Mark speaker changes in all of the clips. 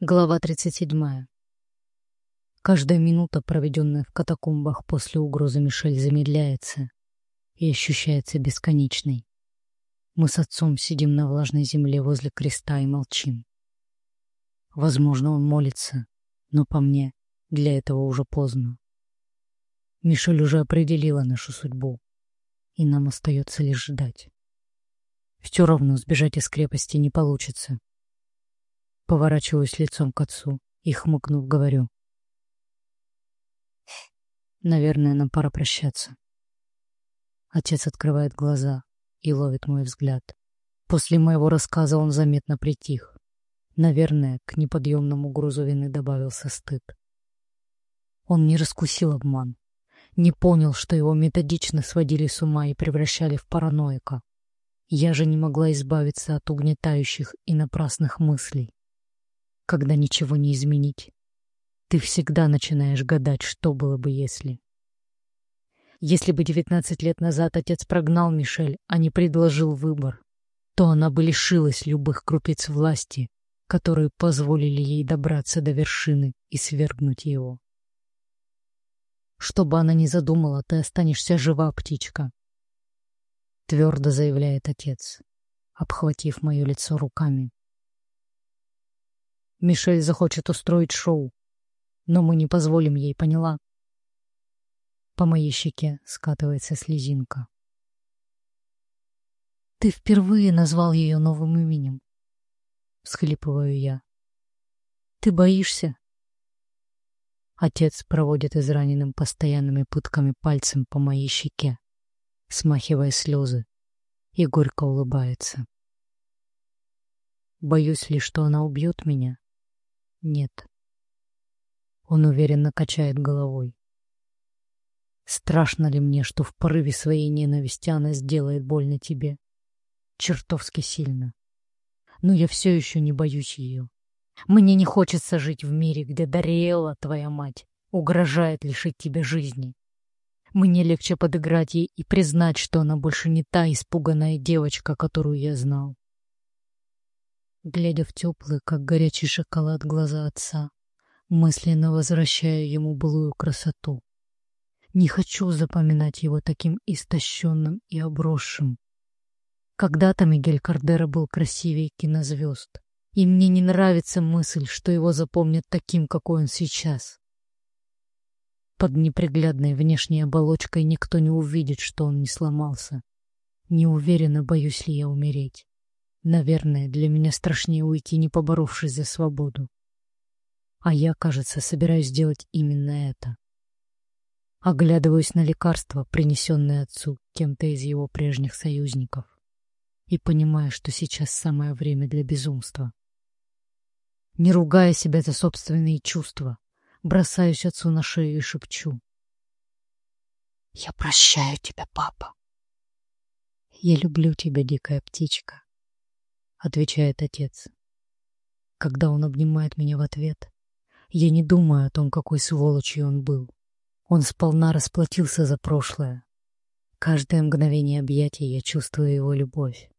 Speaker 1: Глава 37. Каждая минута, проведенная в катакомбах после угрозы Мишель, замедляется и ощущается бесконечной. Мы с отцом сидим на влажной земле возле креста и молчим. Возможно, он молится, но по мне для этого уже поздно. Мишель уже определила нашу судьбу, и нам остается лишь ждать. Все равно сбежать из крепости не получится. Поворачиваюсь лицом к отцу и, хмыкнув, говорю. Наверное, нам пора прощаться. Отец открывает глаза и ловит мой взгляд. После моего рассказа он заметно притих. Наверное, к неподъемному грузу вины добавился стыд. Он не раскусил обман, не понял, что его методично сводили с ума и превращали в параноика. Я же не могла избавиться от угнетающих и напрасных мыслей когда ничего не изменить. Ты всегда начинаешь гадать, что было бы, если... Если бы девятнадцать лет назад отец прогнал Мишель, а не предложил выбор, то она бы лишилась любых крупиц власти, которые позволили ей добраться до вершины и свергнуть его. Что бы она ни задумала, ты останешься жива, птичка. Твердо заявляет отец, обхватив мое лицо руками. Мишель захочет устроить шоу, но мы не позволим ей, поняла? По моей щеке скатывается слезинка. Ты впервые назвал ее новым именем. Всхлипываю я. Ты боишься? Отец проводит израненным постоянными пытками пальцем по моей щеке, смахивая слезы, и горько улыбается. Боюсь ли, что она убьет меня? Нет. Он уверенно качает головой. Страшно ли мне, что в порыве своей ненависти она сделает больно тебе? Чертовски сильно. Но я все еще не боюсь ее. Мне не хочется жить в мире, где Дариэла, твоя мать, угрожает лишить тебя жизни. Мне легче подыграть ей и признать, что она больше не та испуганная девочка, которую я знал глядя в теплые, как горячий шоколад, глаза отца, мысленно возвращая ему былую красоту. Не хочу запоминать его таким истощенным и обросшим. Когда-то Мигель Кардера был красивее кинозвезд, и мне не нравится мысль, что его запомнят таким, какой он сейчас. Под неприглядной внешней оболочкой никто не увидит, что он не сломался. Не уверена, боюсь ли я умереть. Наверное, для меня страшнее уйти, не поборовшись за свободу. А я, кажется, собираюсь сделать именно это. Оглядываюсь на лекарство, принесенное отцу кем-то из его прежних союзников, и понимаю, что сейчас самое время для безумства. Не ругая себя за собственные чувства, бросаюсь отцу на шею и шепчу. «Я прощаю тебя, папа. Я люблю тебя, дикая птичка. — отвечает отец. Когда он обнимает меня в ответ, я не думаю о том, какой сволочью он был. Он сполна расплатился за прошлое. Каждое мгновение объятия я чувствую его любовь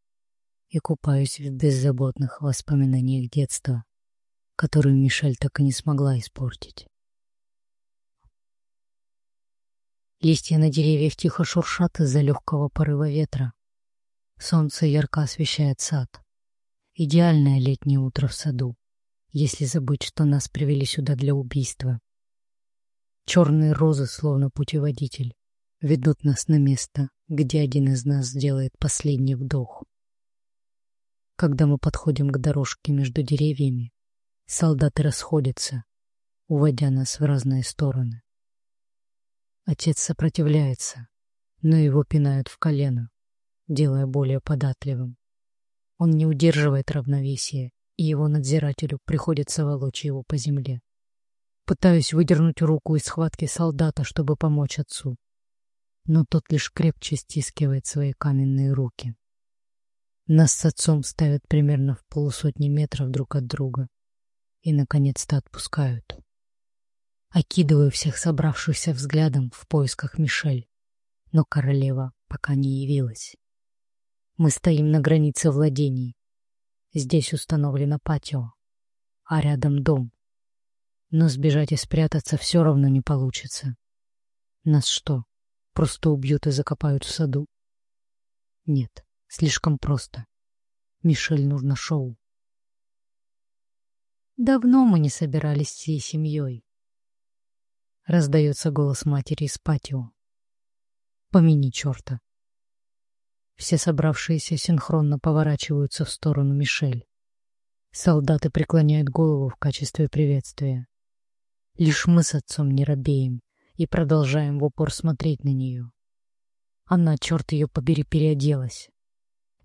Speaker 1: и купаюсь в беззаботных воспоминаниях детства, которые Мишель так и не смогла испортить. Листья на деревьях тихо шуршат из-за легкого порыва ветра. Солнце ярко освещает сад. Идеальное летнее утро в саду, если забыть, что нас привели сюда для убийства. Черные розы, словно путеводитель, ведут нас на место, где один из нас сделает последний вдох. Когда мы подходим к дорожке между деревьями, солдаты расходятся, уводя нас в разные стороны. Отец сопротивляется, но его пинают в колено, делая более податливым. Он не удерживает равновесия, и его надзирателю приходится волочь его по земле. Пытаюсь выдернуть руку из схватки солдата, чтобы помочь отцу. Но тот лишь крепче стискивает свои каменные руки. Нас с отцом ставят примерно в полусотни метров друг от друга и, наконец-то, отпускают. Окидываю всех собравшихся взглядом в поисках Мишель, но королева пока не явилась. Мы стоим на границе владений. Здесь установлено патио. а рядом дом. Но сбежать и спрятаться все равно не получится. Нас что, просто убьют и закопают в саду? Нет, слишком просто. Мишель нужно шоу. Давно мы не собирались всей семьей. Раздается голос матери из патио. Помяни черта. Все собравшиеся синхронно поворачиваются в сторону Мишель. Солдаты преклоняют голову в качестве приветствия. Лишь мы с отцом не робеем и продолжаем в упор смотреть на нее. Она, черт ее побери, переоделась.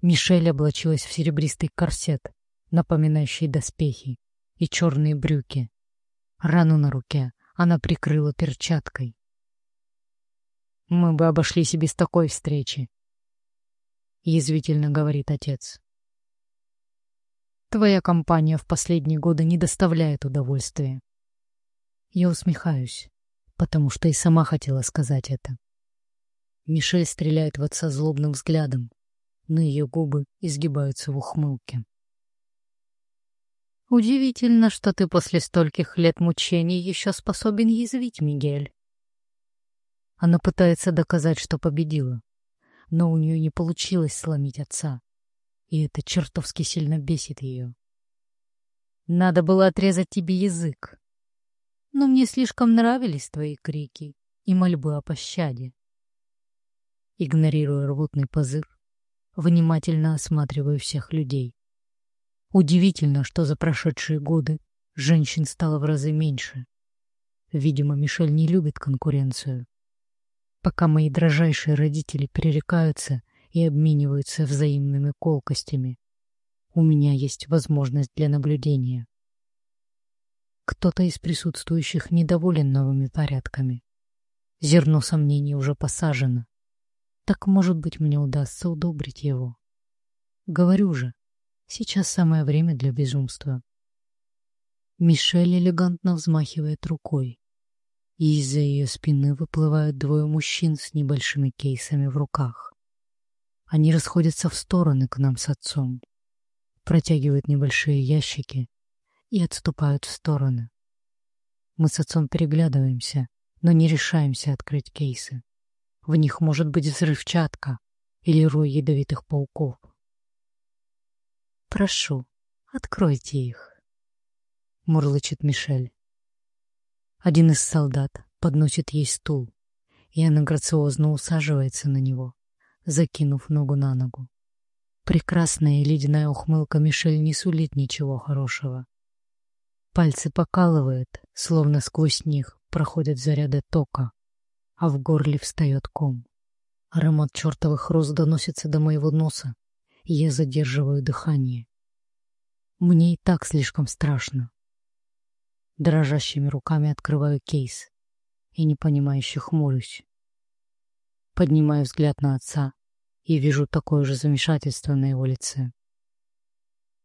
Speaker 1: Мишель облачилась в серебристый корсет, напоминающий доспехи, и черные брюки. Рану на руке она прикрыла перчаткой. «Мы бы обошлись и без такой встречи», — язвительно говорит отец. Твоя компания в последние годы не доставляет удовольствия. Я усмехаюсь, потому что и сама хотела сказать это. Мишель стреляет в отца злобным взглядом, но ее губы изгибаются в ухмылке. Удивительно, что ты после стольких лет мучений еще способен язвить, Мигель. Она пытается доказать, что победила, но у нее не получилось сломить отца и это чертовски сильно бесит ее. Надо было отрезать тебе язык. Но мне слишком нравились твои крики и мольбы о пощаде. Игнорируя рвотный позыв, внимательно осматриваю всех людей. Удивительно, что за прошедшие годы женщин стало в разы меньше. Видимо, Мишель не любит конкуренцию. Пока мои дрожайшие родители перерекаются и обмениваются взаимными колкостями. У меня есть возможность для наблюдения. Кто-то из присутствующих недоволен новыми порядками. Зерно сомнений уже посажено. Так, может быть, мне удастся удобрить его. Говорю же, сейчас самое время для безумства. Мишель элегантно взмахивает рукой, и из-за ее спины выплывают двое мужчин с небольшими кейсами в руках. Они расходятся в стороны к нам с отцом, протягивают небольшие ящики и отступают в стороны. Мы с отцом переглядываемся, но не решаемся открыть кейсы. В них может быть взрывчатка или рой ядовитых пауков. «Прошу, откройте их», — мурлычет Мишель. Один из солдат подносит ей стул, и она грациозно усаживается на него закинув ногу на ногу. Прекрасная ледяная ухмылка Мишель не сулит ничего хорошего. Пальцы покалывает, словно сквозь них проходят заряды тока, а в горле встает ком. Аромат чертовых роз доносится до моего носа, и я задерживаю дыхание. Мне и так слишком страшно. Дрожащими руками открываю кейс и непонимающе хмурюсь. Поднимаю взгляд на отца и вижу такое же замешательство на его лице.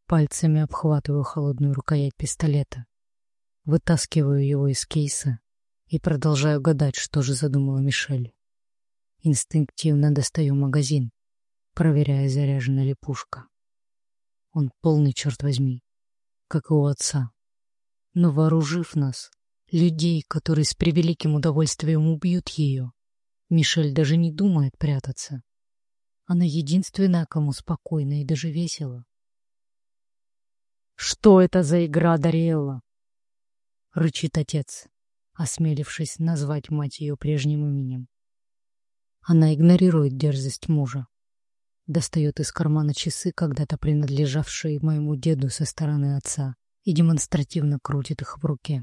Speaker 1: Пальцами обхватываю холодную рукоять пистолета, вытаскиваю его из кейса и продолжаю гадать, что же задумала Мишель. Инстинктивно достаю магазин, проверяя, заряжена ли пушка. Он полный, черт возьми, как и у отца. Но вооружив нас, людей, которые с превеликим удовольствием убьют ее, Мишель даже не думает прятаться. Она единственная, кому спокойно и даже весело. «Что это за игра, Дариэлла?» — рычит отец, осмелившись назвать мать ее прежним именем. Она игнорирует дерзость мужа. Достает из кармана часы, когда-то принадлежавшие моему деду со стороны отца, и демонстративно крутит их в руке.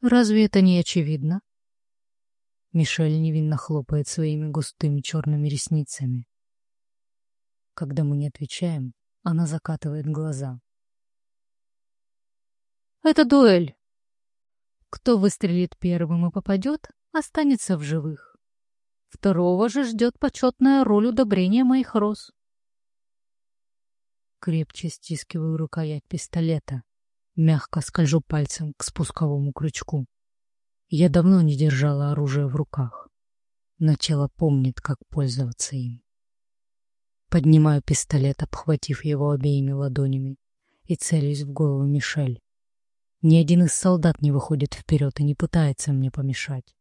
Speaker 1: «Разве это не очевидно?» Мишель невинно хлопает своими густыми черными ресницами. Когда мы не отвечаем, она закатывает глаза. «Это дуэль. Кто выстрелит первым и попадет, останется в живых. Второго же ждет почетная роль удобрения моих роз». Крепче стискиваю рукоять пистолета, мягко скольжу пальцем к спусковому крючку. Я давно не держала оружие в руках, но тело помнит, как пользоваться им. Поднимаю пистолет, обхватив его обеими ладонями, и целюсь в голову Мишель. Ни один из солдат не выходит вперед и не пытается мне помешать.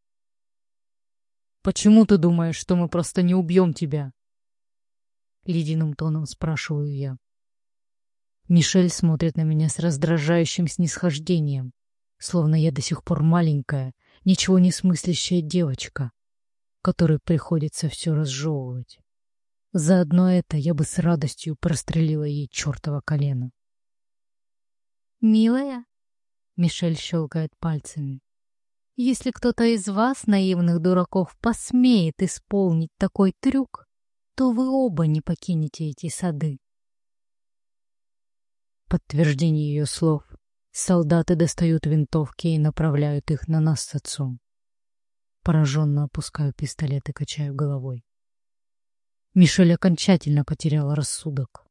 Speaker 1: «Почему ты думаешь, что мы просто не убьем тебя?» Ледяным тоном спрашиваю я. Мишель смотрит на меня с раздражающим снисхождением, словно я до сих пор маленькая, ничего не смыслящая девочка, которой приходится все разжевывать. Заодно это я бы с радостью прострелила ей чертово колено.
Speaker 2: «Милая?» — Мишель щелкает пальцами. «Если кто-то из вас, наивных дураков, посмеет исполнить такой трюк, то вы оба не покинете эти сады».
Speaker 1: Подтверждение ее слов. Солдаты достают винтовки и направляют их на нас с отцом. Пораженно опускаю пистолет и качаю головой. Мишель окончательно потеряла рассудок.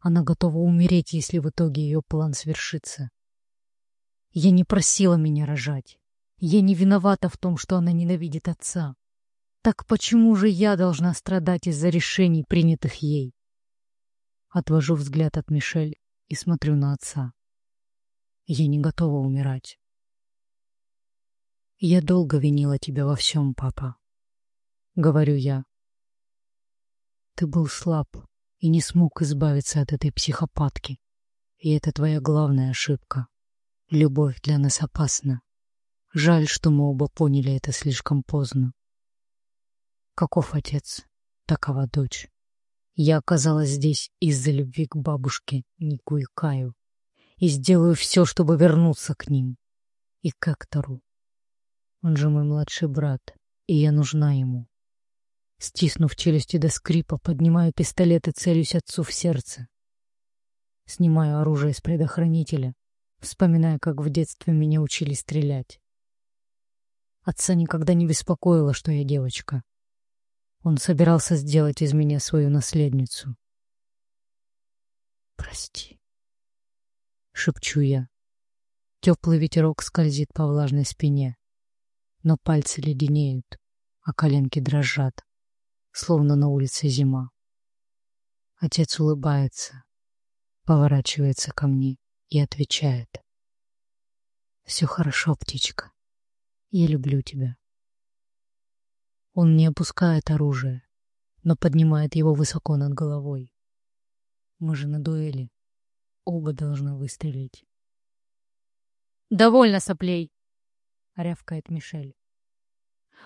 Speaker 1: Она готова умереть, если в итоге ее план свершится. Я не просила меня рожать. Я не виновата в том, что она ненавидит отца. Так почему же я должна страдать из-за решений, принятых ей? Отвожу взгляд от Мишель и смотрю на отца. Я не готова умирать. Я долго винила тебя во всем, папа. Говорю я. Ты был слаб и не смог избавиться от этой психопатки. И это твоя главная ошибка. Любовь для нас опасна. Жаль, что мы оба поняли это слишком поздно. Каков отец, такова дочь. Я оказалась здесь из-за любви к бабушке Нику и Каю и сделаю все, чтобы вернуться к ним. И к Эктору. Он же мой младший брат, и я нужна ему. Стиснув челюсти до скрипа, поднимаю пистолет и целюсь отцу в сердце. Снимаю оружие из предохранителя, вспоминая, как в детстве меня учили стрелять. Отца никогда не беспокоило, что я девочка. Он собирался сделать из меня свою наследницу. «Прости», — шепчу я. Теплый ветерок скользит по влажной спине, но пальцы леденеют, а коленки дрожат словно на улице зима. Отец улыбается, поворачивается ко мне и отвечает. «Все хорошо, птичка. Я люблю тебя». Он не опускает оружие, но поднимает его высоко над головой. Мы же на дуэли. Оба должны выстрелить.
Speaker 2: «Довольно соплей!» — рявкает Мишель.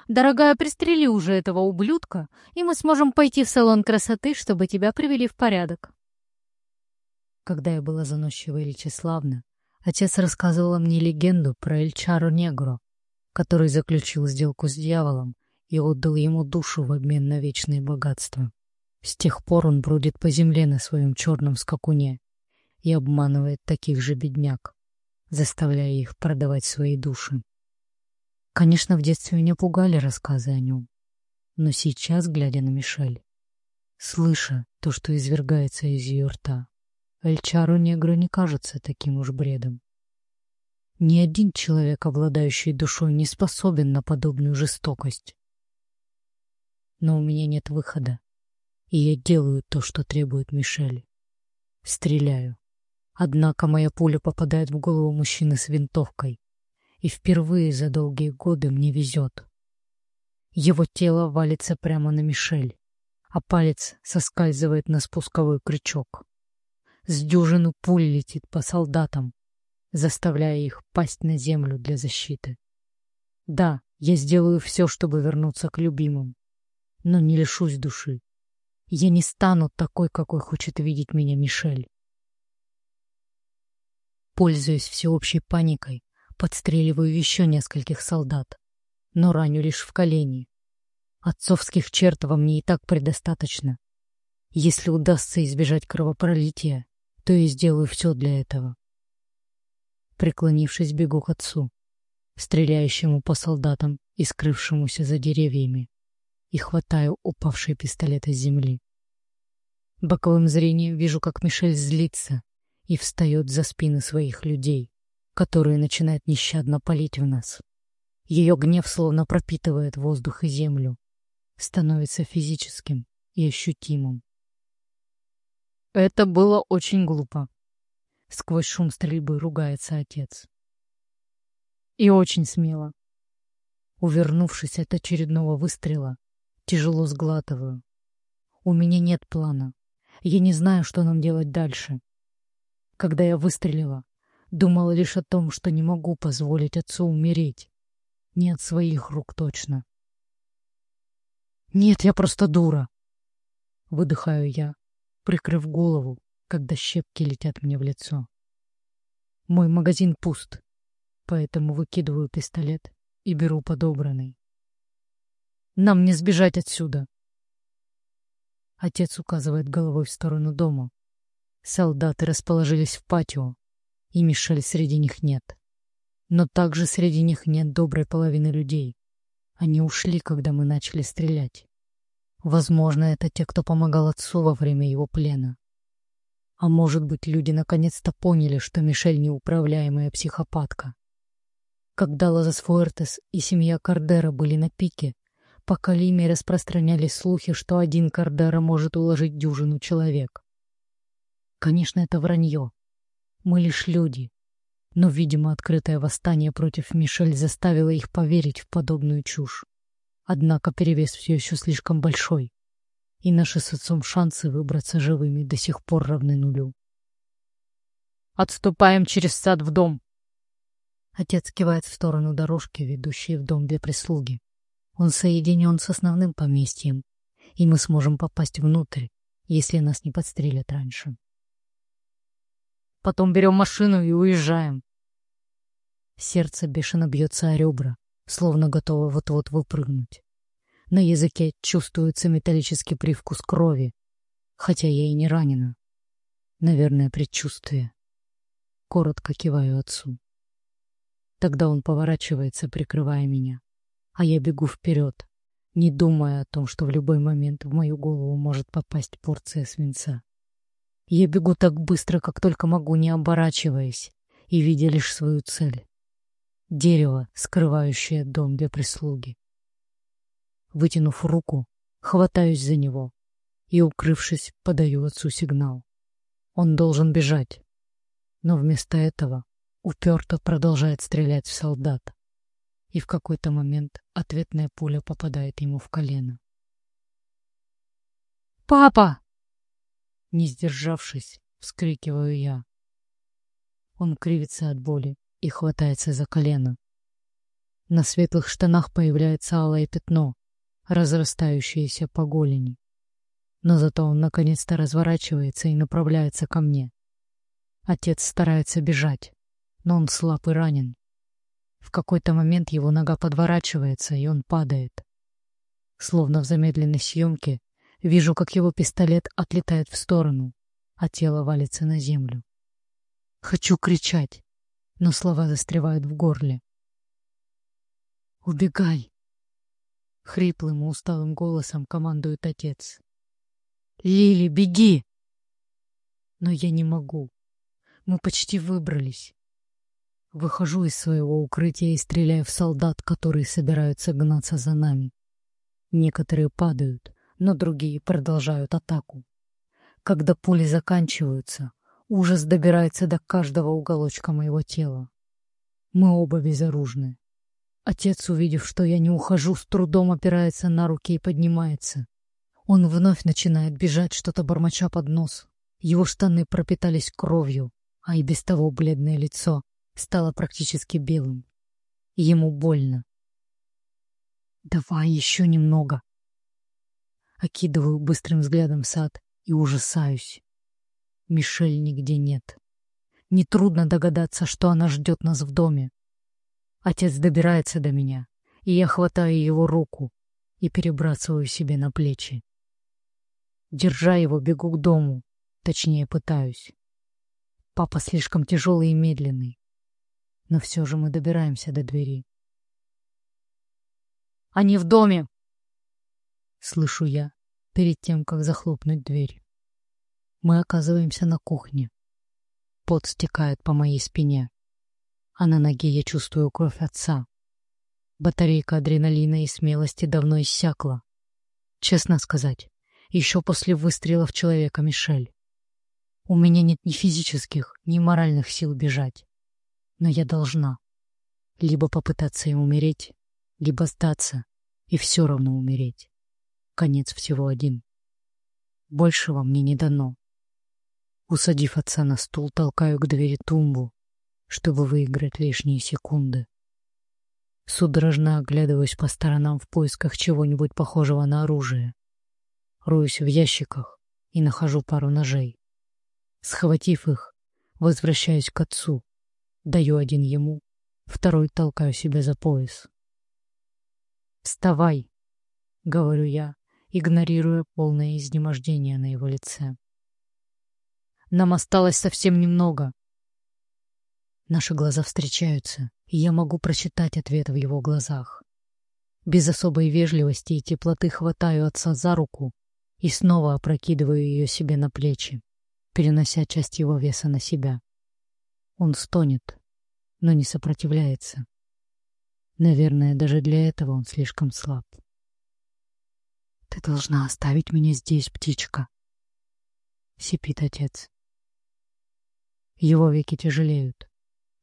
Speaker 2: Дорогая, пристрели уже этого ублюдка, и мы сможем пойти в салон красоты, чтобы тебя привели в порядок.
Speaker 1: Когда я была заносчива или тщеславна, отец рассказывал мне легенду про Эльчару Негро, который заключил сделку с дьяволом и отдал ему душу в обмен на вечные богатства. С тех пор он бродит по земле на своем черном скакуне и обманывает таких же бедняк, заставляя их продавать свои души. Конечно, в детстве меня пугали рассказы о нем. Но сейчас, глядя на Мишель, слыша то, что извергается из ее рта, Эльчару Негру не кажется таким уж бредом. Ни один человек, обладающий душой, не способен на подобную жестокость. Но у меня нет выхода, и я делаю то, что требует Мишель. Стреляю. Однако моя пуля попадает в голову мужчины с винтовкой, и впервые за долгие годы мне везет. Его тело валится прямо на Мишель, а палец соскальзывает на спусковой крючок. С дюжину пуль летит по солдатам, заставляя их пасть на землю для защиты. Да, я сделаю все, чтобы вернуться к любимым, но не лишусь души. Я не стану такой, какой хочет видеть меня Мишель. Пользуясь всеобщей паникой, Подстреливаю еще нескольких солдат, но раню лишь в колени. Отцовских черт во мне и так предостаточно. Если удастся избежать кровопролития, то я сделаю все для этого. Преклонившись, бегу к отцу, стреляющему по солдатам и скрывшемуся за деревьями, и хватаю упавший пистолет из земли. Боковым зрением вижу, как Мишель злится и встает за спины своих людей которые начинают нещадно палить в нас. Ее гнев словно пропитывает воздух и землю, становится физическим и ощутимым.
Speaker 2: Это было очень глупо.
Speaker 1: Сквозь шум стрельбы ругается отец. И очень смело. Увернувшись от очередного выстрела, тяжело сглатываю. У меня нет плана. Я не знаю, что нам делать дальше. Когда я выстрелила, думала лишь о том, что не могу позволить отцу умереть. Не от своих рук точно. Нет, я просто дура. Выдыхаю я, прикрыв голову, когда щепки летят мне в лицо. Мой магазин пуст, поэтому выкидываю пистолет и беру подобранный. Нам не сбежать отсюда. Отец указывает головой в сторону дома. Солдаты расположились в патио, и Мишель среди них нет. Но также среди них нет доброй половины людей. Они ушли, когда мы начали стрелять. Возможно, это те, кто помогал отцу во время его плена. А может быть, люди наконец-то поняли, что Мишель неуправляемая психопатка. Когда Лазас Фуэртес и семья Кардера были на пике, по Калиме распространялись слухи, что один Кардера может уложить дюжину человек. Конечно, это вранье. Мы лишь люди. Но, видимо, открытое восстание против Мишель заставило их поверить в подобную чушь. Однако перевес все еще слишком большой, и наши с отцом шансы выбраться живыми до сих пор равны нулю. «Отступаем через сад в дом!» Отец кивает в сторону дорожки, ведущей в дом для прислуги. Он соединен с основным поместьем, и мы сможем попасть внутрь, если нас не подстрелят раньше. Потом берем машину и уезжаем. Сердце бешено бьется о ребра словно готова вот-вот выпрыгнуть. На языке чувствуется металлический привкус крови, хотя я и не ранена. Наверное, предчувствие. Коротко киваю отцу. Тогда он поворачивается, прикрывая меня, а я бегу вперед, не думая о том, что в любой момент в мою голову может попасть порция свинца. Я бегу так быстро, как только могу, не оборачиваясь, и видя лишь свою цель дерево, скрывающее дом для прислуги. Вытянув руку, хватаюсь за него и, укрывшись, подаю отцу сигнал. Он должен бежать, но вместо этого уперто продолжает стрелять в солдат, и в какой-то момент ответная пуля попадает ему в колено. «Папа!» Не сдержавшись, вскрикиваю я. Он кривится от боли и хватается за колено. На светлых штанах появляется алое пятно, разрастающееся по голени. Но зато он наконец-то разворачивается и направляется ко мне. Отец старается бежать, но он слаб и ранен. В какой-то момент его нога подворачивается, и он падает. Словно в замедленной съемке, вижу, как его пистолет отлетает в сторону, а тело валится на землю. Хочу кричать, но слова застревают в горле. «Убегай!» Хриплым и усталым голосом командует отец. «Лили, беги!» Но я не могу. Мы почти выбрались. Выхожу из своего укрытия и стреляю в солдат, которые собираются гнаться за нами. Некоторые падают, но другие продолжают атаку. Когда пули заканчиваются, Ужас добирается до каждого уголочка моего тела. Мы оба безоружны. Отец, увидев, что я не ухожу, с трудом опирается на руки и поднимается. Он вновь начинает бежать, что-то бормоча под нос. Его штаны пропитались кровью, а и без того бледное лицо стало практически белым. Ему больно. «Давай еще немного!» Окидываю быстрым взглядом сад и ужасаюсь. Мишель нигде нет. Нетрудно догадаться, что она ждет нас в доме. Отец добирается до меня, и я хватаю его руку и перебрасываю себе на плечи. Держа его, бегу к дому, точнее пытаюсь. Папа слишком тяжелый и медленный, но все же мы добираемся до двери. «Они в доме!» Слышу я перед тем, как захлопнуть дверь. Мы оказываемся на кухне. Пот стекает по моей спине, а на ноге я чувствую кровь отца. Батарейка адреналина и смелости давно иссякла. Честно сказать, еще после выстрела в человека Мишель. У меня нет ни физических, ни моральных сил бежать. Но я должна. Либо попытаться и умереть, либо сдаться и все равно умереть. Конец всего один. Большего мне не дано. Усадив отца на стул, толкаю к двери тумбу, чтобы выиграть лишние секунды. Судорожно оглядываюсь по сторонам в поисках чего-нибудь похожего на оружие. Роюсь в ящиках и нахожу пару ножей. Схватив их, возвращаюсь к отцу. Даю один ему, второй толкаю себе за пояс. «Вставай!» — говорю я, игнорируя полное изнемождение на его лице. «Нам осталось совсем немного». Наши глаза встречаются, и я могу прочитать ответ в его глазах. Без особой вежливости и теплоты хватаю отца за руку и снова опрокидываю ее себе на плечи, перенося часть его веса на себя. Он стонет, но не сопротивляется. Наверное, даже для этого он слишком слаб. «Ты должна оставить меня здесь, птичка!» — сипит отец. Его веки тяжелеют.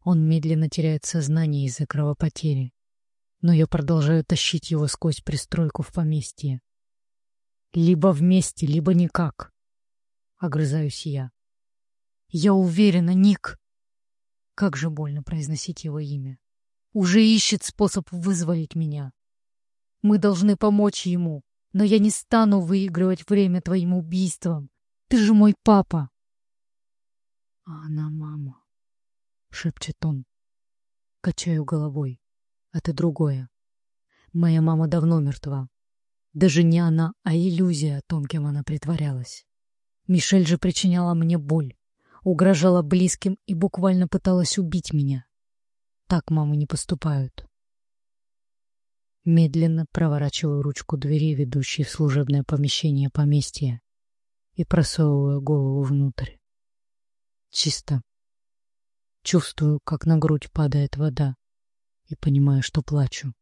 Speaker 1: Он медленно теряет сознание из-за кровопотери, но я продолжаю тащить его сквозь пристройку в поместье. Либо вместе, либо никак. Огрызаюсь я. Я уверена, Ник. Как же больно произносить его имя уже ищет способ вызволить меня. Мы должны помочь ему, но я не стану выигрывать время твоим убийством. Ты же мой папа. — А она мама, — шепчет он. Качаю головой. Это другое. Моя мама давно мертва. Даже не она, а иллюзия о том, кем она притворялась. Мишель же причиняла мне боль, угрожала близким и буквально пыталась убить меня. Так мамы не поступают. Медленно проворачиваю ручку двери, ведущей в служебное помещение поместья, и просовываю голову внутрь. Чисто. Чувствую, как на грудь падает вода, и понимаю, что плачу.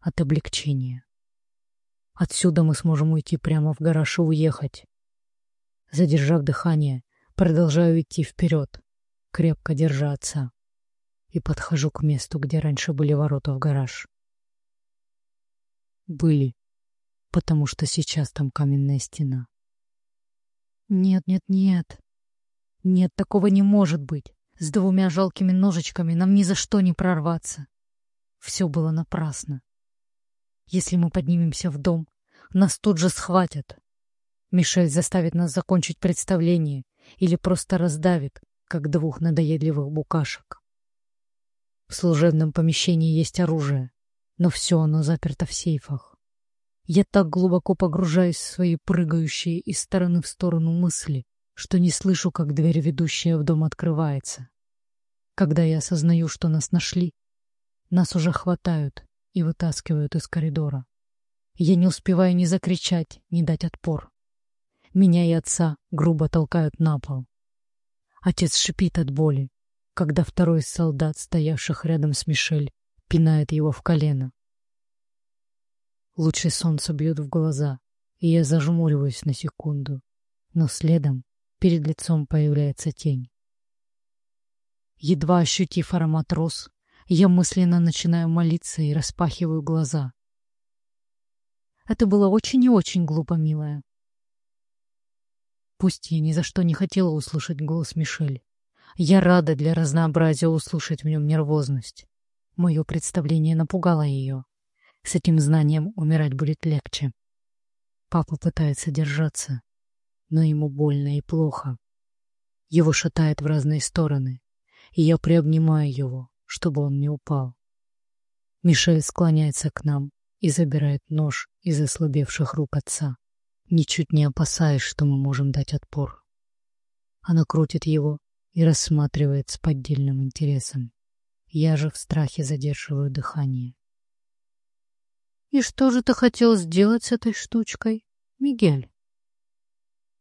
Speaker 1: От облегчения. Отсюда мы сможем уйти прямо в гараж и уехать. Задержав дыхание, продолжаю идти вперед, крепко держа отца и подхожу к месту, где раньше были ворота в гараж. Были, потому что сейчас там каменная стена. Нет, нет, нет. Нет, такого не может быть. С двумя жалкими ножичками нам ни за что не прорваться. Все было напрасно. Если мы поднимемся в дом, нас тут же схватят. Мишель заставит нас закончить представление или просто раздавит, как двух надоедливых букашек. В служебном помещении есть оружие, но все оно заперто в сейфах. Я так глубоко погружаюсь в свои прыгающие из стороны в сторону мысли, что не слышу, как дверь, ведущая в дом, открывается. Когда я осознаю, что нас нашли, нас уже хватают и вытаскивают из коридора. Я не успеваю ни закричать, ни дать отпор. Меня и отца грубо толкают на пол. Отец шипит от боли, когда второй солдат, стоявших рядом с Мишель, пинает его в колено. Лучшее солнце бьет в глаза, и я зажмуриваюсь на секунду, но следом перед лицом появляется тень. Едва ощутив аромат роз, я мысленно начинаю молиться и распахиваю глаза. Это было очень и очень глупо, милая. Пусть я ни за что не хотела услышать голос Мишель, я рада для разнообразия услышать в нем нервозность. Мое представление напугало ее. С этим знанием умирать будет легче. Папа пытается держаться, но ему больно и плохо. Его шатает в разные стороны, и я приобнимаю его, чтобы он не упал. Мишель склоняется к нам и забирает нож из ослабевших рук отца, ничуть не опасаясь, что мы можем дать отпор. Она крутит его и рассматривает с поддельным интересом. Я же в страхе задерживаю дыхание. «И что же ты хотел сделать с этой штучкой, Мигель?»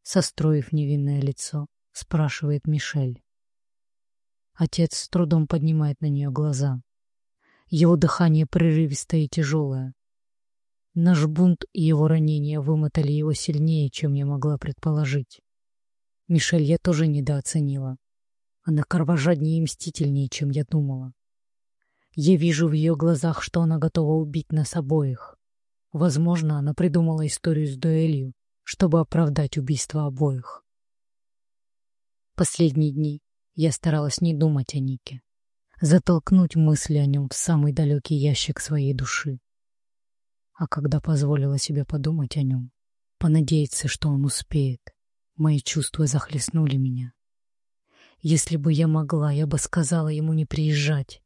Speaker 1: Состроив невинное лицо, спрашивает Мишель. Отец с трудом поднимает на нее глаза. Его дыхание прерывистое и тяжелое. Наш бунт и его ранение вымотали его сильнее, чем я могла предположить. Мишель я тоже недооценила. Она кровожаднее и мстительнее, чем я думала. Я вижу в ее глазах, что она готова убить нас обоих. Возможно, она придумала историю с дуэлью, чтобы оправдать убийство обоих. Последние дни я старалась не думать о Нике, затолкнуть мысли о нем в самый далекий ящик своей души. А когда позволила себе подумать о нем, понадеяться, что он успеет, мои чувства захлестнули меня. Если бы я могла, я бы сказала ему не приезжать.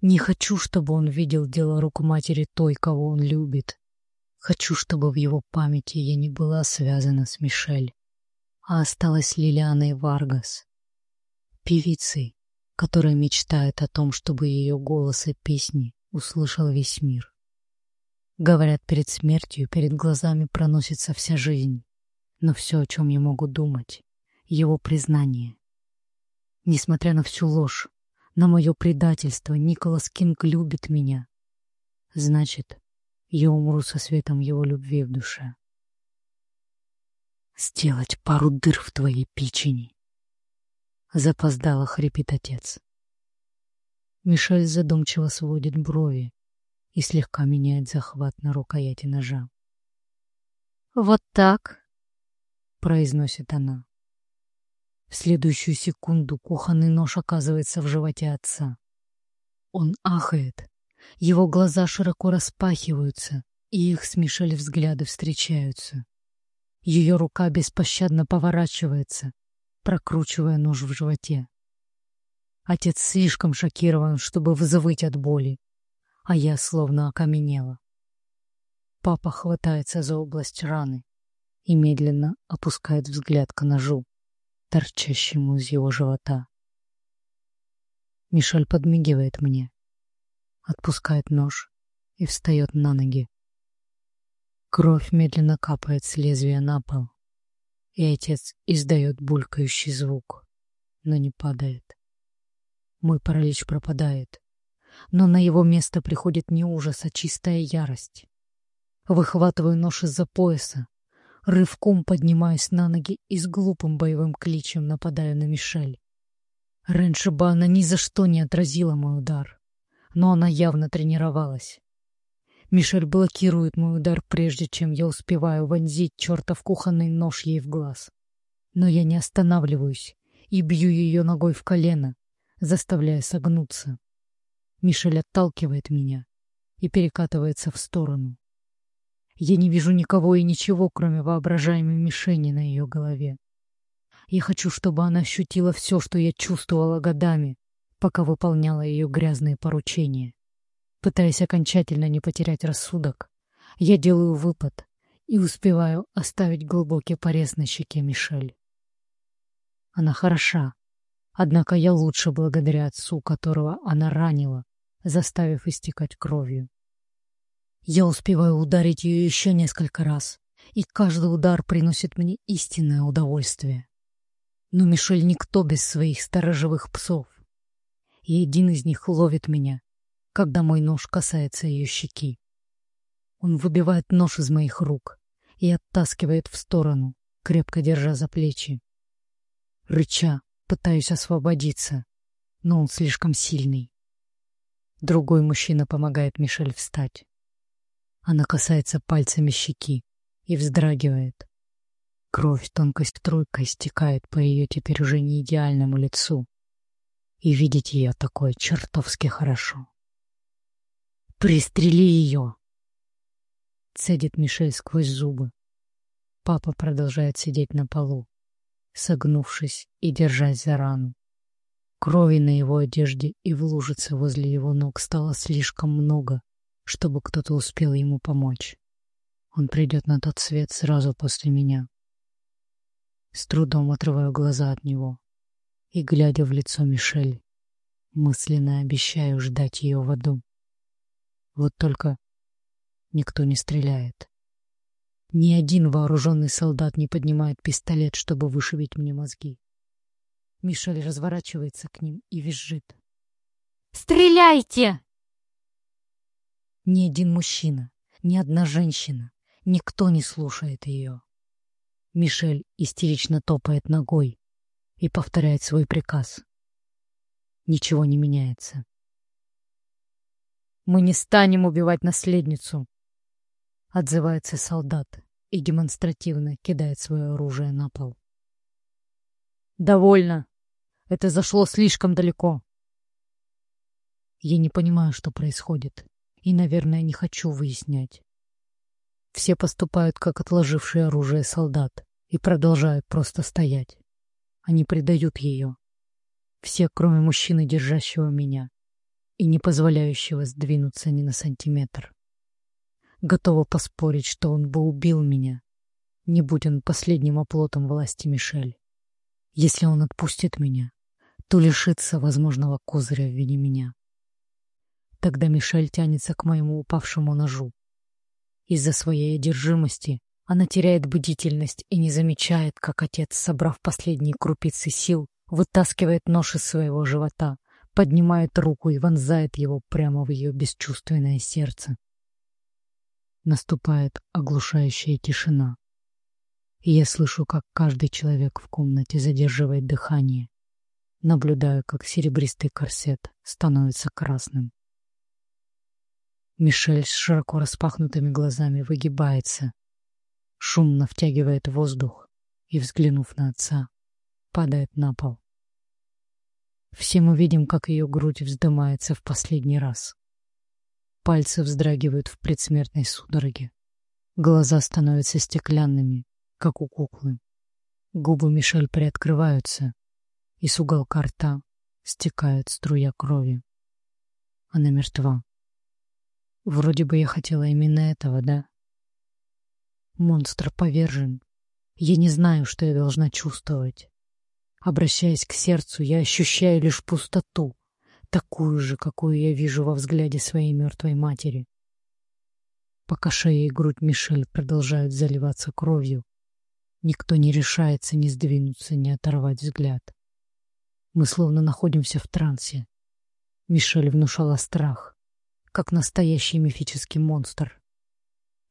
Speaker 1: Не хочу, чтобы он видел дело рук матери той, кого он любит. Хочу, чтобы в его памяти я не была связана с Мишель, а осталась Лилианой Варгас, певицей, которая мечтает о том, чтобы ее голос и песни услышал весь мир. Говорят, перед смертью перед глазами проносится вся жизнь, но все, о чем я могу думать, его признание. Несмотря на всю ложь, на мое предательство, Николас Кинг любит меня. Значит, я умру со светом его любви в душе. Сделать пару дыр в твоей печени. Запоздало хрипит отец. Мишель задумчиво сводит брови и слегка меняет захват на рукояти ножа.
Speaker 2: «Вот так?»
Speaker 1: — произносит она. В следующую секунду кухонный нож оказывается в животе отца. Он ахает. Его глаза широко распахиваются, и их с Мишель взгляды встречаются. Ее рука беспощадно поворачивается, прокручивая нож в животе. Отец слишком шокирован, чтобы взвыть от боли, а я словно окаменела. Папа хватается за область раны и медленно опускает взгляд к ножу торчащему из его живота. Мишель подмигивает мне, отпускает нож и встает на ноги. Кровь медленно капает с лезвия на пол, и отец издает булькающий звук, но не падает. Мой паралич пропадает, но на его место приходит не ужас, а чистая ярость. Выхватываю нож из-за пояса Рывком поднимаюсь на ноги и с глупым боевым кличем нападаю на Мишель. Раньше бы она ни за что не отразила мой удар, но она явно тренировалась. Мишель блокирует мой удар, прежде чем я успеваю вонзить чертов кухонный нож ей в глаз. Но я не останавливаюсь и бью ее ногой в колено, заставляя согнуться. Мишель отталкивает меня и перекатывается в сторону. Я не вижу никого и ничего, кроме воображаемой мишени на ее голове. Я хочу, чтобы она ощутила все, что я чувствовала годами, пока выполняла ее грязные поручения. Пытаясь окончательно не потерять рассудок, я делаю выпад и успеваю оставить глубокий порез на щеке Мишель. Она хороша, однако я лучше благодаря отцу, которого она ранила, заставив истекать кровью. Я успеваю ударить ее еще несколько раз, и каждый удар приносит мне истинное удовольствие. Но Мишель никто без своих сторожевых псов. И один из них ловит меня, когда мой нож касается ее щеки. Он выбивает нож из моих рук и оттаскивает в сторону, крепко держа за плечи. Рыча, пытаюсь освободиться, но он слишком сильный. Другой мужчина помогает Мишель встать. Она касается пальцами щеки и вздрагивает. Кровь тонкой струйкой стекает по ее теперь уже не идеальному лицу. И видеть ее такое чертовски хорошо. «Пристрели ее!» Цедит Мишель сквозь зубы. Папа продолжает сидеть на полу, согнувшись и держась за рану. Крови на его одежде и в лужице возле его ног стало слишком много, чтобы кто-то успел ему помочь. Он придет на тот свет сразу после меня. С трудом отрываю глаза от него и, глядя в лицо Мишель, мысленно обещаю ждать ее в аду. Вот только никто не стреляет. Ни один вооруженный солдат не поднимает пистолет, чтобы вышибить мне мозги. Мишель разворачивается к ним и визжит.
Speaker 2: «Стреляйте!»
Speaker 1: Ни один мужчина, ни одна женщина, никто не слушает ее. Мишель истерично топает ногой и повторяет свой приказ. Ничего не меняется. «Мы не станем убивать наследницу!» Отзывается солдат и демонстративно кидает свое оружие на пол. «Довольно! Это зашло слишком далеко!» Я не понимаю, что происходит, и, наверное, не хочу выяснять. Все поступают, как отложившие оружие солдат, и продолжают просто стоять. Они предают ее. Все, кроме мужчины, держащего меня, и не позволяющего сдвинуться ни на сантиметр. Готова поспорить, что он бы убил меня, не будь он последним оплотом власти Мишель. Если он отпустит меня, то лишится возможного козыря в виде меня. Тогда Мишель тянется к моему упавшему ножу. Из-за своей одержимости она теряет бдительность и не замечает, как отец, собрав последние крупицы сил, вытаскивает нож из своего живота, поднимает руку и вонзает его прямо в ее бесчувственное сердце. Наступает оглушающая тишина. Я слышу, как каждый человек в комнате задерживает дыхание. Наблюдаю, как серебристый корсет становится красным. Мишель с широко распахнутыми глазами выгибается, шумно втягивает воздух и, взглянув на отца, падает на пол. Все мы видим, как ее грудь вздымается в последний раз. Пальцы вздрагивают в предсмертной судороге. Глаза становятся стеклянными, как у куклы. Губы Мишель приоткрываются, и с уголка рта стекает струя крови. Она мертва. Вроде бы я хотела именно этого, да? Монстр повержен. Я не знаю, что я должна чувствовать. Обращаясь к сердцу, я ощущаю лишь пустоту, такую же, какую я вижу во взгляде своей мертвой матери. Пока шея и грудь Мишель продолжают заливаться кровью, никто не решается ни сдвинуться, ни оторвать взгляд. Мы словно находимся в трансе. Мишель внушала страх как настоящий мифический монстр.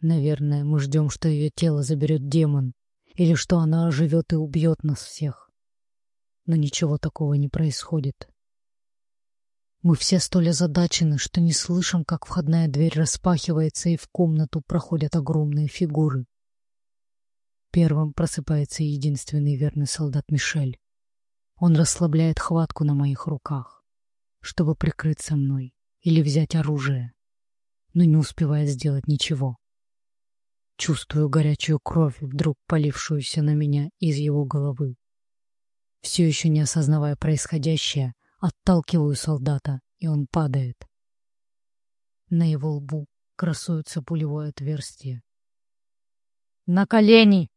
Speaker 1: Наверное, мы ждем, что ее тело заберет демон, или что она оживет и убьет нас всех. Но ничего такого не происходит. Мы все столь озадачены, что не слышим, как входная дверь распахивается, и в комнату проходят огромные фигуры. Первым просыпается единственный верный солдат Мишель. Он расслабляет хватку на моих руках, чтобы прикрыться мной или взять оружие, но не успевая сделать ничего. Чувствую горячую кровь, вдруг полившуюся на меня из его головы. Все еще не осознавая происходящее, отталкиваю солдата, и он падает. На его лбу красуется пулевое отверстие. «На колени!»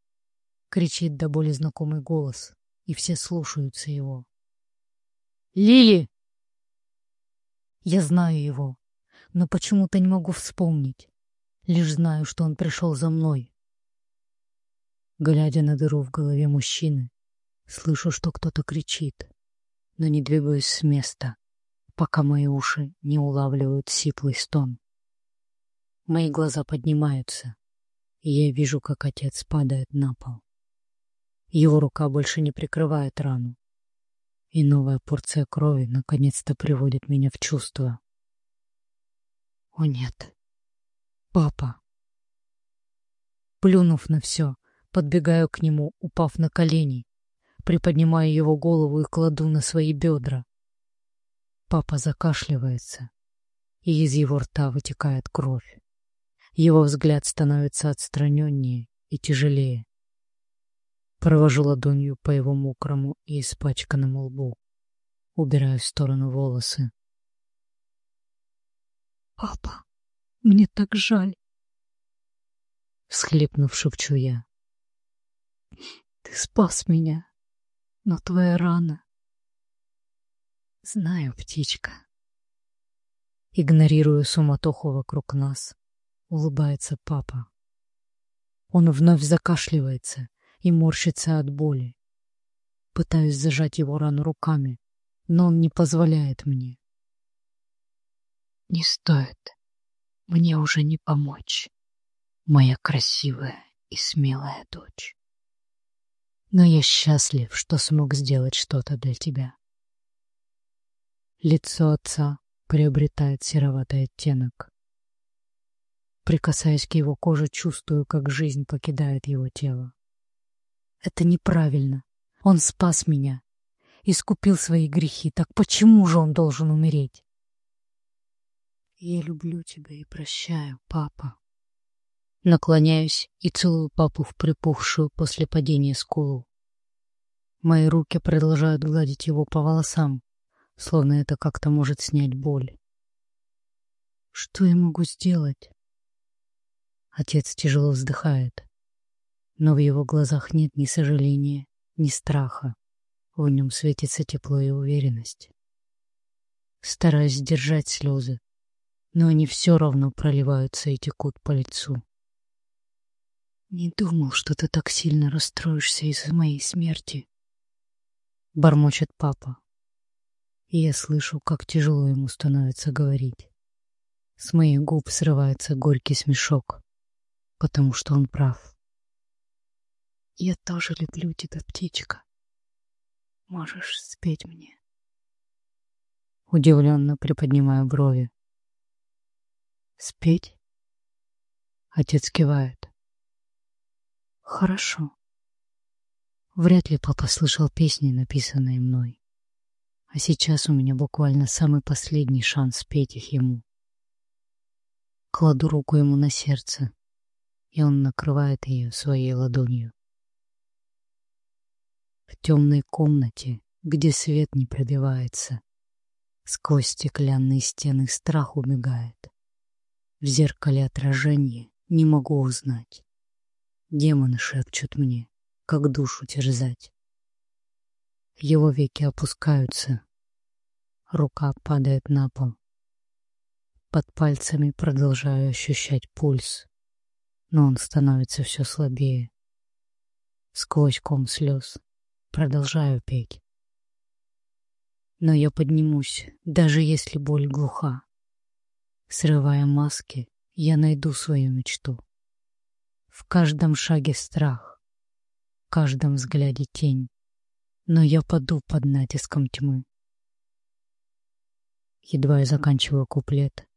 Speaker 1: — кричит до боли знакомый голос, и все слушаются его. «Лили!» Я знаю его, но почему-то не могу вспомнить. Лишь знаю, что он пришел за мной. Глядя на дыру в голове мужчины, слышу, что кто-то кричит, но не двигаюсь с места, пока мои уши не улавливают сиплый стон. Мои глаза поднимаются, и я вижу, как отец падает на пол. Его рука больше не прикрывает рану, и новая порция крови наконец-то приводит меня в чувство. О нет. Папа. Плюнув на все, подбегаю к нему, упав на колени, приподнимаю его голову и кладу на свои бедра. Папа закашливается, и из его рта вытекает кровь. Его взгляд становится отстраненнее и тяжелее. Провожу ладонью по его мокрому и испачканному лбу. Убираю в сторону волосы. «Папа, мне так жаль!» Всхлипнув, шепчу я. «Ты спас меня, но твоя рана...» «Знаю, птичка». Игнорирую суматоху вокруг нас. Улыбается папа. Он вновь закашливается, и морщится от боли. Пытаюсь зажать его рану руками, но он не позволяет мне. Не стоит. Мне уже не помочь, моя красивая и смелая дочь. Но я счастлив, что смог сделать что-то для тебя. Лицо отца приобретает сероватый оттенок. Прикасаясь к его коже, чувствую, как жизнь покидает его тело. Это неправильно. Он спас меня, искупил свои грехи. Так почему же он должен умереть? Я люблю тебя и прощаю, папа. Наклоняюсь и целую папу в припухшую после падения скулу. Мои руки продолжают гладить его по волосам, словно это как-то может снять боль. Что я могу сделать? Отец тяжело вздыхает, но в его глазах нет ни сожаления, ни страха. В нем светится тепло и уверенность. Стараюсь сдержать слезы, но они все равно проливаются и текут по лицу. Не думал, что ты так сильно расстроишься из-за моей смерти. Бормочет папа. И я слышу, как тяжело ему становится говорить. С моих губ срывается горький смешок, потому что он прав. Я тоже люблю тебя, птичка. Можешь спеть мне. Удивленно приподнимаю брови. Спеть? Отец кивает. Хорошо. Вряд ли папа слышал песни, написанные мной. А сейчас у меня буквально самый последний шанс спеть их ему. Кладу руку ему на сердце, и он накрывает ее своей ладонью в темной комнате, где свет не пробивается. Сквозь стеклянные стены страх убегает. В зеркале отражение не могу узнать. Демоны шепчут мне, как душу терзать. Его веки опускаются. Рука падает на пол. Под пальцами продолжаю ощущать пульс, но он становится все слабее. Сквозь ком слез Продолжаю петь. Но я поднимусь, даже если боль глуха. Срывая маски, я найду свою мечту. В каждом шаге страх, в каждом взгляде тень, но я паду под натиском тьмы. Едва я заканчиваю куплет,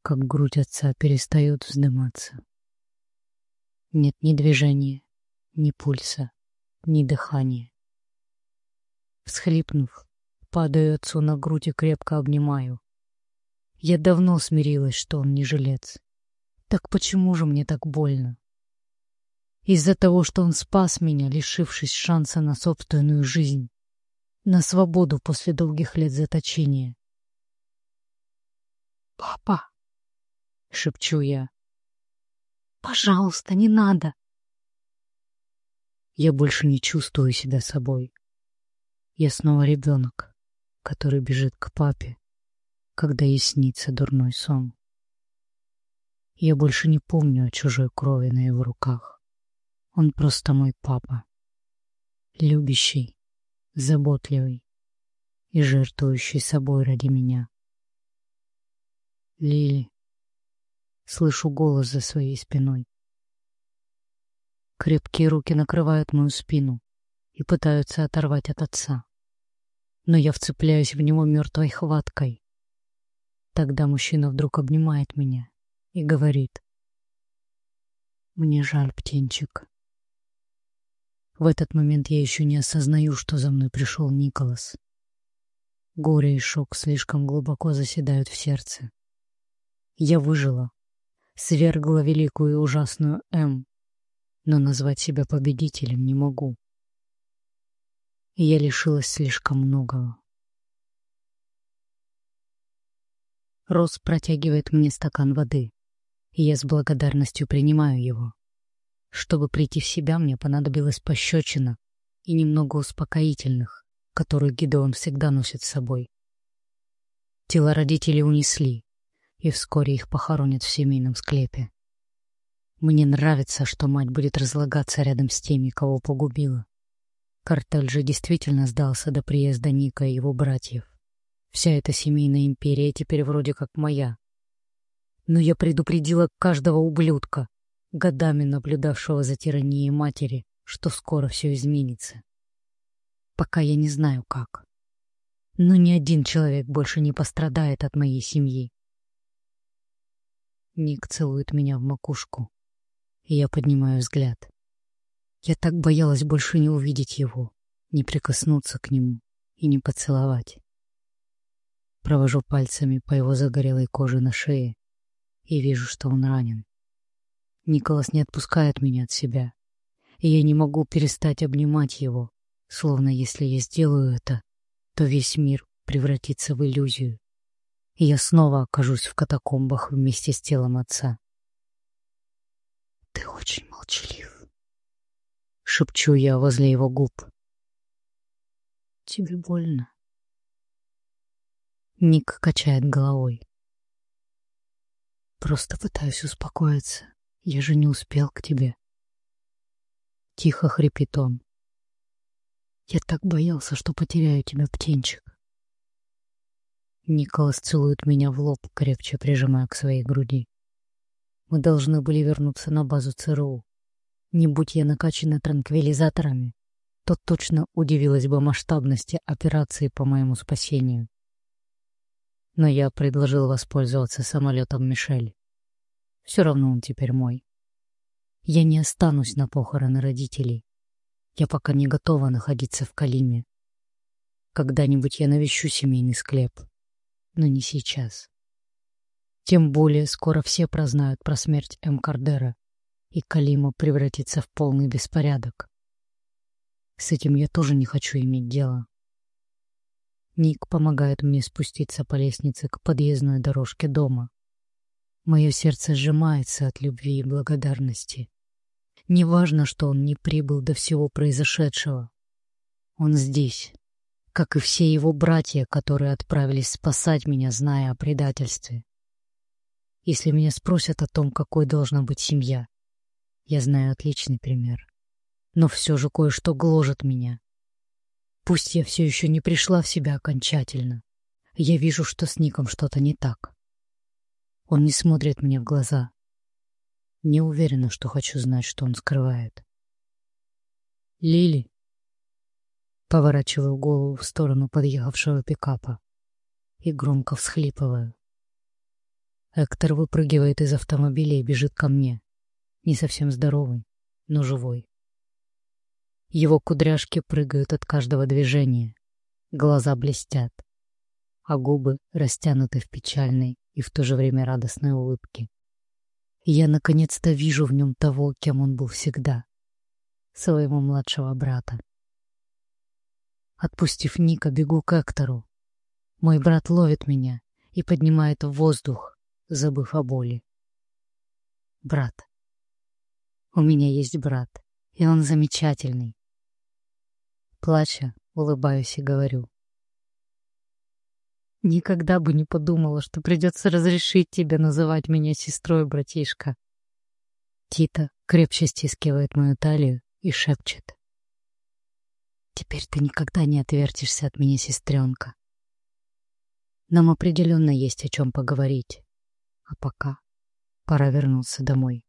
Speaker 1: как грудь отца перестает вздыматься. Нет ни движения, ни пульса, ни дыхания. Всхлипнув, падаю отцу на грудь и крепко обнимаю. Я давно смирилась, что он не жилец. Так почему же мне так больно? Из-за того, что он спас меня, лишившись шанса на собственную жизнь, на свободу после долгих лет заточения. «Папа!» — шепчу я. «Пожалуйста, не надо!» Я больше не чувствую себя собой. Я снова ребенок, который бежит к папе, когда ей снится дурной сон. Я больше не помню о чужой крови на его руках. Он просто мой папа. Любящий, заботливый и жертвующий собой ради меня. Лили. Слышу голос за своей спиной. Крепкие руки накрывают мою спину и пытаются оторвать от отца но я вцепляюсь в него мертвой хваткой. Тогда мужчина вдруг обнимает меня и говорит. «Мне жаль, птенчик». В этот момент я еще не осознаю, что за мной пришел Николас. Горе и шок слишком глубоко заседают в сердце. Я выжила, свергла великую и ужасную М, но назвать себя победителем не могу я лишилась слишком многого. Рос протягивает мне стакан воды, и я с благодарностью принимаю его. Чтобы прийти в себя, мне понадобилась пощечина и немного успокоительных, которые Гидеон всегда носит с собой. Тела родителей унесли, и вскоре их похоронят в семейном склепе. Мне нравится, что мать будет разлагаться рядом с теми, кого погубила. Картель же действительно сдался до приезда Ника и его братьев. Вся эта семейная империя теперь вроде как моя. Но я предупредила каждого ублюдка, годами наблюдавшего за тиранией матери, что скоро все изменится. Пока я не знаю как. Но ни один человек больше не пострадает от моей семьи. Ник целует меня в макушку, и я поднимаю взгляд. Я так боялась больше не увидеть его, не прикоснуться к нему и не поцеловать. Провожу пальцами по его загорелой коже на шее и вижу, что он ранен. Николас не отпускает меня от себя, и я не могу перестать обнимать его, словно если я сделаю это, то весь мир превратится в иллюзию, и я снова окажусь в катакомбах вместе с телом отца. «Ты очень молчалив», — шепчу я возле его губ. «Тебе больно?» Ник качает головой. Просто пытаюсь успокоиться. Я же не успел к тебе. Тихо хрипит он. Я так боялся, что потеряю тебя, птенчик. Николас целует меня в лоб, крепче прижимая к своей груди. Мы должны были вернуться на базу ЦРУ. Не будь я накачана транквилизаторами, то точно удивилась бы масштабности операции по моему спасению но я предложил воспользоваться самолетом Мишель. Все равно он теперь мой. Я не останусь на похороны родителей. Я пока не готова находиться в Калиме. Когда-нибудь я навещу семейный склеп, но не сейчас. Тем более скоро все прознают про смерть М. Кардера, и Калима превратится в полный беспорядок. С этим я тоже не хочу иметь дело. Ник помогает мне спуститься по лестнице к подъездной дорожке дома. Мое сердце сжимается от любви и благодарности. Неважно, что он не прибыл до всего произошедшего. Он здесь, как и все его братья, которые отправились спасать меня, зная о предательстве. Если меня спросят о том, какой должна быть семья, я знаю отличный пример. Но все же кое-что гложет меня. Пусть я все еще не пришла в себя окончательно. Я вижу, что с Ником что-то не так. Он не смотрит мне в глаза. Не уверена, что хочу знать, что он скрывает. «Лили!» Поворачиваю голову в сторону подъехавшего пикапа и громко всхлипываю. Эктор выпрыгивает из автомобиля и бежит ко мне. Не совсем здоровый, но живой. Его кудряшки прыгают от каждого движения. Глаза блестят, а губы растянуты в печальной и в то же время радостной улыбке. я наконец-то вижу в нем того, кем он был всегда. Своего младшего брата. Отпустив Ника, бегу к Эктору. Мой брат ловит меня и поднимает в воздух, забыв о боли. Брат. У меня есть брат, и он замечательный. Плача, улыбаюсь и говорю. Никогда бы не подумала, что придется разрешить тебе называть меня сестрой, братишка. Тита крепче стискивает мою талию и шепчет. Теперь ты никогда не отвертишься от меня, сестренка. Нам определенно есть о чем поговорить. А пока пора вернуться домой.